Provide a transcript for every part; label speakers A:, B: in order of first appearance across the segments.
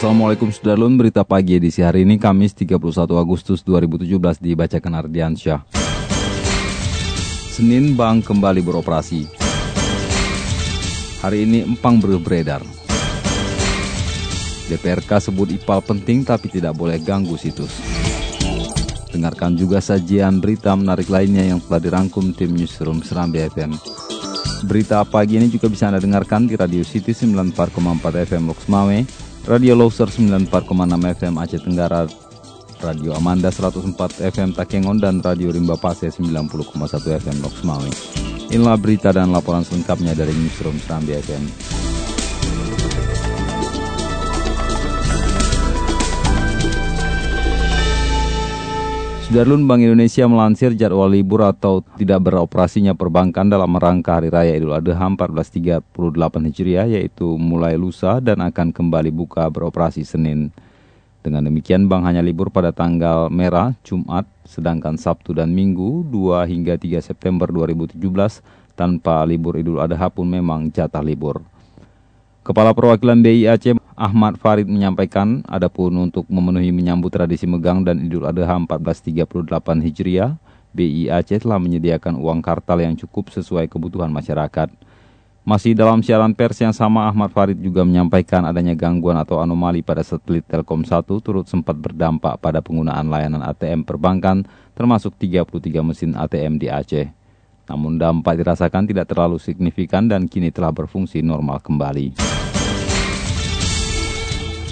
A: Assalamualaikum Sudarlun, berita pagi edisi hari ini Kamis 31 Agustus 2017 dibacakan Ardiansyah. Senin Bank kembali beroperasi. Hari ini empang beredar. DPRK sebut IPAL penting tapi tidak boleh ganggu situs. Dengarkan juga sajian berita menarik lainnya yang telah dirangkum tim Newsroom Serambi FM. Berita pagi ini juga bisa Anda dengarkan di Radio City 94,4 FM Loks Mawai, Radio Loser 94,6 FM Aceh Tenggara, Radio Amanda 104 FM Takengon, dan Radio Rimba Pase 90,1 FM Loksmawi. Inilah berita dan laporan selengkapnya dari Newsroom Serambi FM. Sudarlun Bank Indonesia melansir jadwal libur atau tidak beroperasinya perbankan dalam rangka Hari Raya Idul Adha 1438 Hijriah yaitu mulai lusa dan akan kembali buka beroperasi Senin. Dengan demikian bank hanya libur pada tanggal merah Jumat sedangkan Sabtu dan Minggu 2 hingga 3 September 2017 tanpa libur Idul Adha pun memang jatah libur. Kepala Perwakilan BI Aceh Ahmad Farid menyampaikan, adapun untuk memenuhi menyambut tradisi megang dan Idul Adha 1438 Hijriah, BI Aceh telah menyediakan uang kartal yang cukup sesuai kebutuhan masyarakat. Masih dalam siaran pers yang sama, Ahmad Farid juga menyampaikan adanya gangguan atau anomali pada satelit Telkom 1 turut sempat berdampak pada penggunaan layanan ATM perbankan, termasuk 33 mesin ATM di Aceh. Namun dampak dirasakan tidak terlalu signifikan dan kini telah berfungsi normal kembali.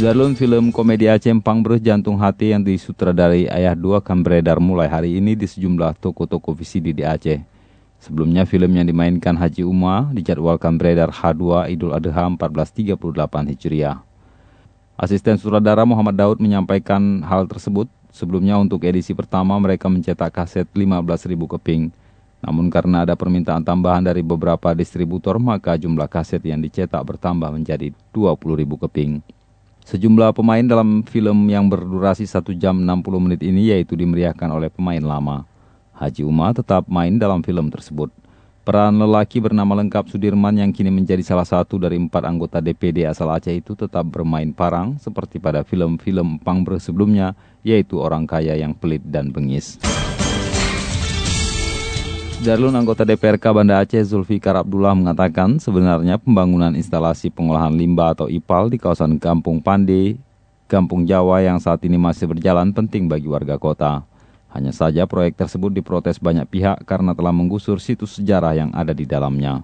A: Darlun film komedi Aceh Empang Berus Jantung Hati yang disutradari Ayah Dua akan beredar mulai hari ini di sejumlah toko-toko VCD di Aceh. Sebelumnya film yang dimainkan Haji Umar dijadwalkan beredar H2 Idul Adha 1438 Hijriah. Asisten sutradara Muhammad Daud menyampaikan hal tersebut. Sebelumnya untuk edisi pertama mereka mencetak kaset 15.000 keping. Namun karena ada permintaan tambahan dari beberapa distributor maka jumlah kaset yang dicetak bertambah menjadi 20.000 keping. Sejumlah pemain dalam film yang berdurasi 1 jam 60 menit ini yaitu dimeriahkan oleh pemain lama. Haji Umar tetap main dalam film tersebut. Peran lelaki bernama lengkap Sudirman yang kini menjadi salah satu dari empat anggota DPD asal Aceh itu tetap bermain parang seperti pada film-film Pangbre sebelumnya, yaitu orang kaya yang pelit dan bengis. Darlun anggota DPRK Banda Aceh Zulfikar Abdullah mengatakan sebenarnya pembangunan instalasi pengolahan limbah atau IPAL di kawasan Kampung Pande, Kampung Jawa yang saat ini masih berjalan penting bagi warga kota. Hanya saja proyek tersebut diprotes banyak pihak karena telah menggusur situs sejarah yang ada di dalamnya.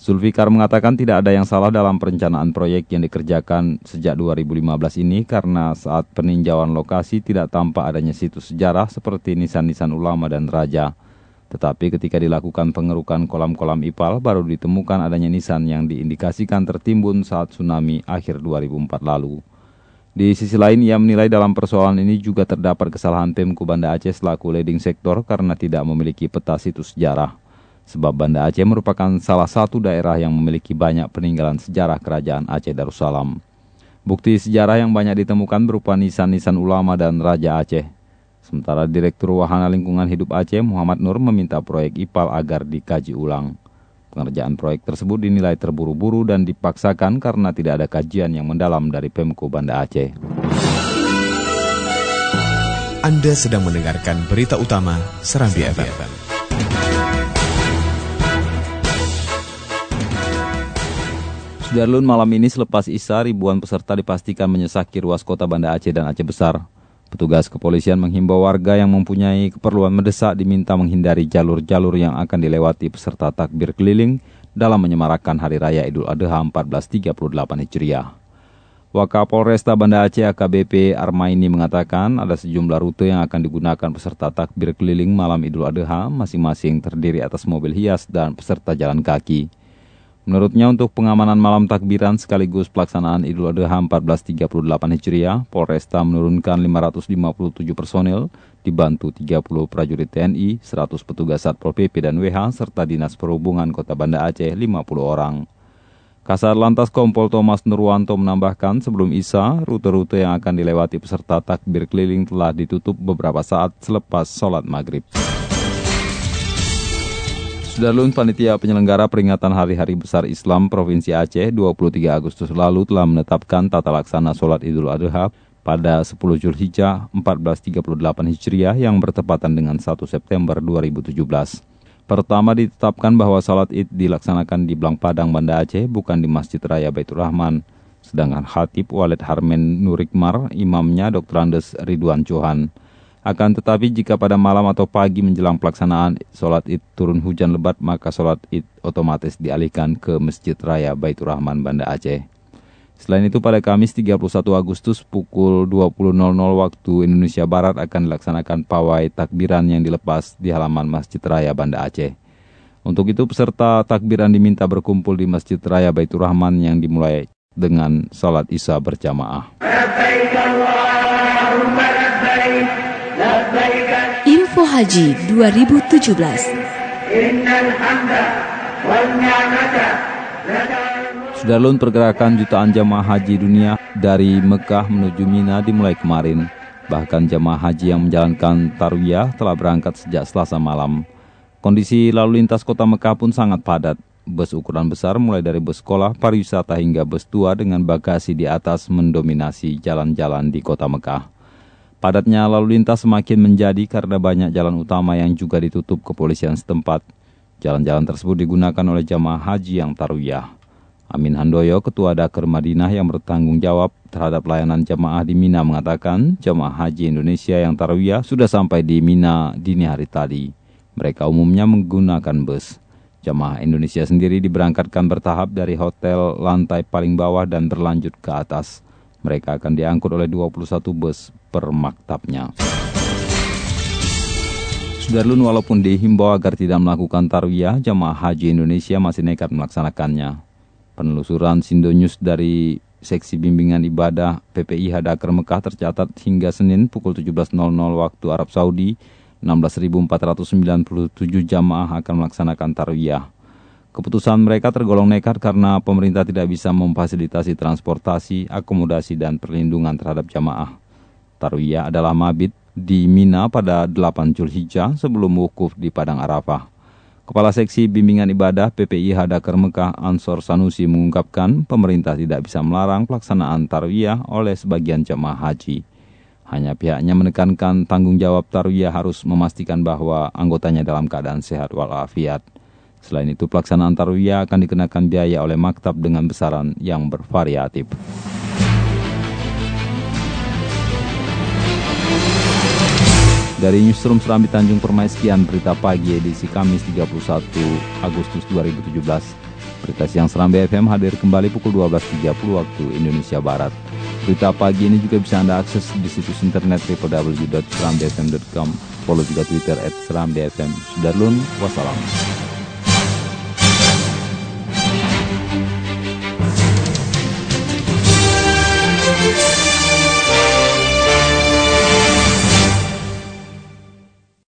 A: Zulfikar mengatakan tidak ada yang salah dalam perencanaan proyek yang dikerjakan sejak 2015 ini karena saat peninjauan lokasi tidak tampak adanya situs sejarah seperti nisan-nisan ulama dan raja. Tetapi ketika dilakukan pengerukan kolam-kolam IPAL baru ditemukan adanya nisan yang diindikasikan tertimbun saat tsunami akhir 2004 lalu. Di sisi lain, ia menilai dalam persoalan ini juga terdapat kesalahan Pemku Banda Aceh selaku leading sektor karena tidak memiliki peta situs sejarah. Sebab Banda Aceh merupakan salah satu daerah yang memiliki banyak peninggalan sejarah kerajaan Aceh Darussalam. Bukti sejarah yang banyak ditemukan berupa nisan-nisan ulama dan Raja Aceh. Sementara Direktur Wahana Lingkungan Hidup Aceh Muhammad Nur meminta proyek IPAL agar dikaji ulang. Pengerjaan proyek tersebut dinilai terburu-buru dan dipaksakan karena tidak ada kajian yang mendalam dari Pemko Banda Aceh.
B: Anda sedang mendengarkan berita utama Serambi FM.
A: Sudarlun malam ini selepas Isya, ribuan peserta dipastikan menyesaki ruas kota Banda Aceh dan Aceh Besar. Petugas kepolisian menghimbau warga yang mempunyai keperluan mendesak diminta menghindari jalur-jalur yang akan dilewati peserta takbir keliling dalam menyemarakan Hari Raya Idul Adha 1438 Hijriah. Wakapolresta Banda Aceh AKBP Armaini mengatakan ada sejumlah rute yang akan digunakan peserta takbir keliling malam Idul Adha masing-masing terdiri atas mobil hias dan peserta jalan kaki. Menurutnya untuk pengamanan malam takbiran sekaligus pelaksanaan Idul Adha 1438 Hijriah, Polresta menurunkan 557 personil, dibantu 30 prajurit TNI, 100 petugas Satpol PP dan WH, serta Dinas Perhubungan Kota Banda Aceh 50 orang. Kasar Lantas Kompol Thomas Nurwanto menambahkan sebelum Isa, rute-rute yang akan dilewati peserta takbir keliling telah ditutup beberapa saat selepas sholat maghrib. Sudarlun Panitia Penyelenggara Peringatan Hari-Hari Besar Islam Provinsi Aceh 23 Agustus lalu telah menetapkan tata laksana sholat Idul Adha pada 10 Julhijjah 1438 Hijriah yang bertepatan dengan 1 September 2017. Pertama ditetapkan bahwa sholat id dilaksanakan di Blang Padang, Banda Aceh, bukan di Masjid Raya Baitur Rahman. Sedangkan Hatib Walid Harmen Nurikmar, imamnya Dr. Andes Ridwan Johan. Akan tetapi jika pada malam atau pagi menjelang pelaksanaan sholat id turun hujan lebat, maka sholat id otomatis dialihkan ke Masjid Raya Baitur Rahman Banda Aceh. Selain itu pada Kamis 31 Agustus pukul 20.00 waktu Indonesia Barat akan dilaksanakan pawai takbiran yang dilepas di halaman Masjid Raya Banda Aceh. Untuk itu peserta takbiran diminta berkumpul di Masjid Raya Baitur Rahman yang dimulai dengan sholat isya berjamaah.
C: Info Haji 2017
A: Sudarlun pergerakan jutaan jamaah haji dunia dari Mekah menuju Mina dimulai kemarin. Bahkan jamaah haji yang menjalankan tarwiyah telah berangkat sejak selasa malam. Kondisi lalu lintas kota Mekah pun sangat padat. Bus ukuran besar mulai dari bus sekolah, pariwisata hingga bus tua dengan bagasi di atas mendominasi jalan-jalan di kota Mekah. Padatnya lalu lintas semakin menjadi karena banyak jalan utama yang juga ditutup kepolisian setempat. Jalan-jalan tersebut digunakan oleh jamaah haji yang tarwiyah. Amin Handoyo, Ketua Dakar Madinah yang bertanggung jawab terhadap layanan jamaah di Mina mengatakan jamaah haji Indonesia yang tarwiyah sudah sampai di Mina dini hari tadi. Mereka umumnya menggunakan bus. Jamaah Indonesia sendiri diberangkatkan bertahap dari hotel lantai paling bawah dan berlanjut ke atas. Mereka akan diangkut oleh 21 bus per maktabnya. Sudarlun walaupun dihimbau agar tidak melakukan tarwiyah, jamaah haji Indonesia masih nekat melaksanakannya. Penelusuran Sindonews dari Seksi Bimbingan Ibadah PPI Hadakar Mekah tercatat hingga Senin pukul 17.00 waktu Arab Saudi, 16.497 jamaah akan melaksanakan tarwiyah. Keputusan mereka tergolong nekat karena pemerintah tidak bisa memfasilitasi transportasi, akomodasi, dan perlindungan terhadap jamaah. Tarwiyah adalah mabit di Mina pada 8 Julhijjah sebelum wukuf di Padang Arafah. Kepala Seksi Bimbingan Ibadah PPI Hadakar Mekah Ansor Sanusi mengungkapkan pemerintah tidak bisa melarang pelaksanaan tarwiyah oleh sebagian jemaah haji. Hanya pihaknya menekankan tanggung jawab tarwiyah harus memastikan bahwa anggotanya dalam keadaan sehat walafiat. Selain itu pelaksanaan tarwiyah akan dikenakan biaya oleh maktab dengan besaran yang bervariatif. Dari Newsroom Serambi Tanjung Permai sekian berita pagi edisi Kamis 31 Agustus 2017. Berita siang Serambi FM hadir kembali pukul 12.30 waktu Indonesia Barat. Berita pagi ini juga bisa Anda akses di situs internet www.serambifm.com. Follow juga Twitter at Serambi FM. Sudarlun, wassalam.